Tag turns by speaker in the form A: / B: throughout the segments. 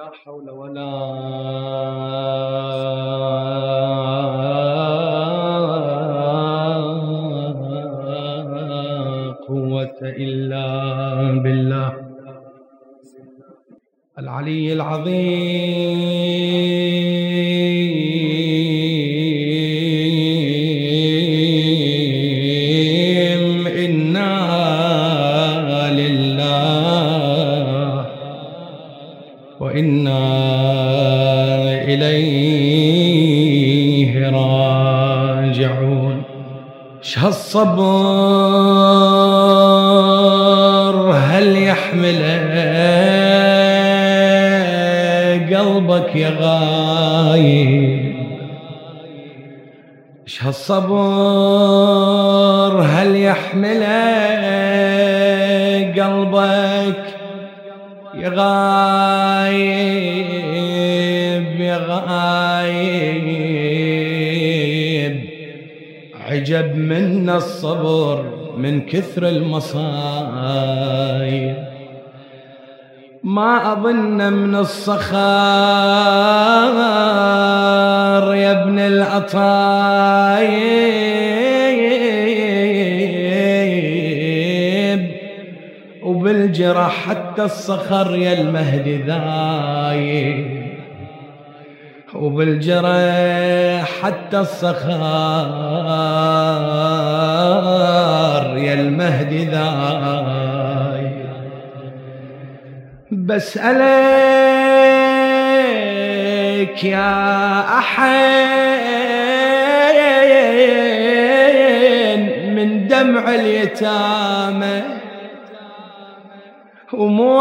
A: لا حول ولا قوة إلا بالله. العلي العظيم. إنا لله وإنا إليه راجعون. شهالصبر هل يحمله قلبك يا غايب؟ إيش هالصبر هل يحمله قلبك يا غايب؟ عجب من الصبر من كثر المصايب. ما أظن من الصخر يا ابن الأطايب وبالجرح حتى الصخر يا المهدي ذايب. وبالجرح حتى الصخر يا المهدي ذايب بسألك يا أحين من دمع اليتامى ومو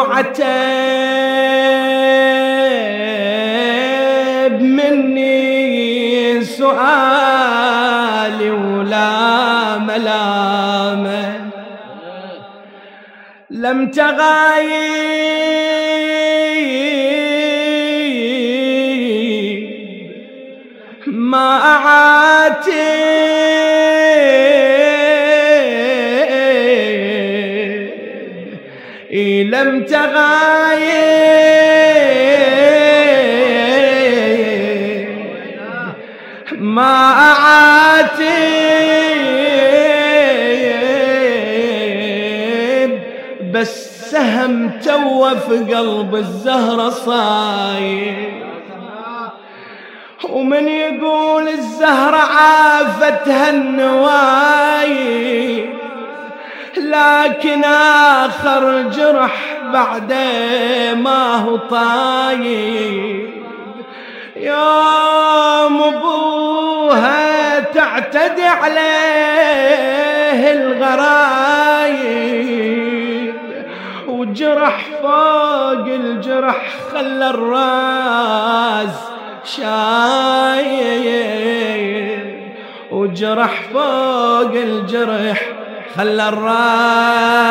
A: ملامة. لم تغايب ما أعاتب إيه لم تغايب ما أعاتب توه في قلب الزهرة صاير ومن يقول الزهرة عافتها النوايب لكن آخر جرح بعده ما هو طايب يوم أبوها تعتدي عليه الغرايب وجرح فوق الجرح خلى الراس شايب وجرح فوق الجرح خلى الرايه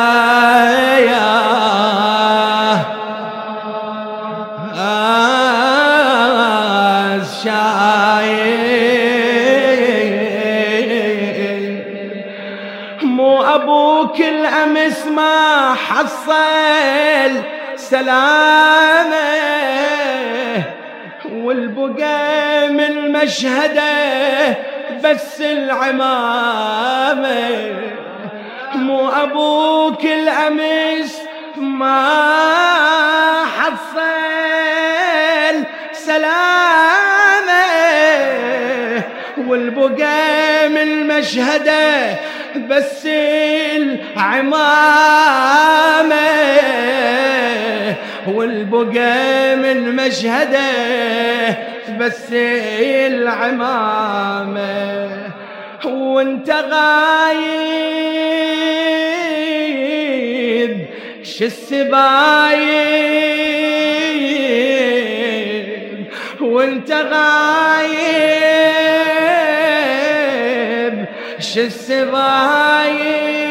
A: آس مو أبوك الأمس ما حصل سلامه والبقى من مشهده بس العمامه. مو أبوك الأمس ما حصل سلامه والبقى من مشهده بس العمامة والبقى من مشهده بس العمامة وانت غايب ش السبايب؟ وانت غايب السبايب.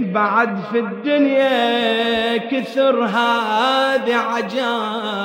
A: بعد في الدنيا كثر هذه عجايب.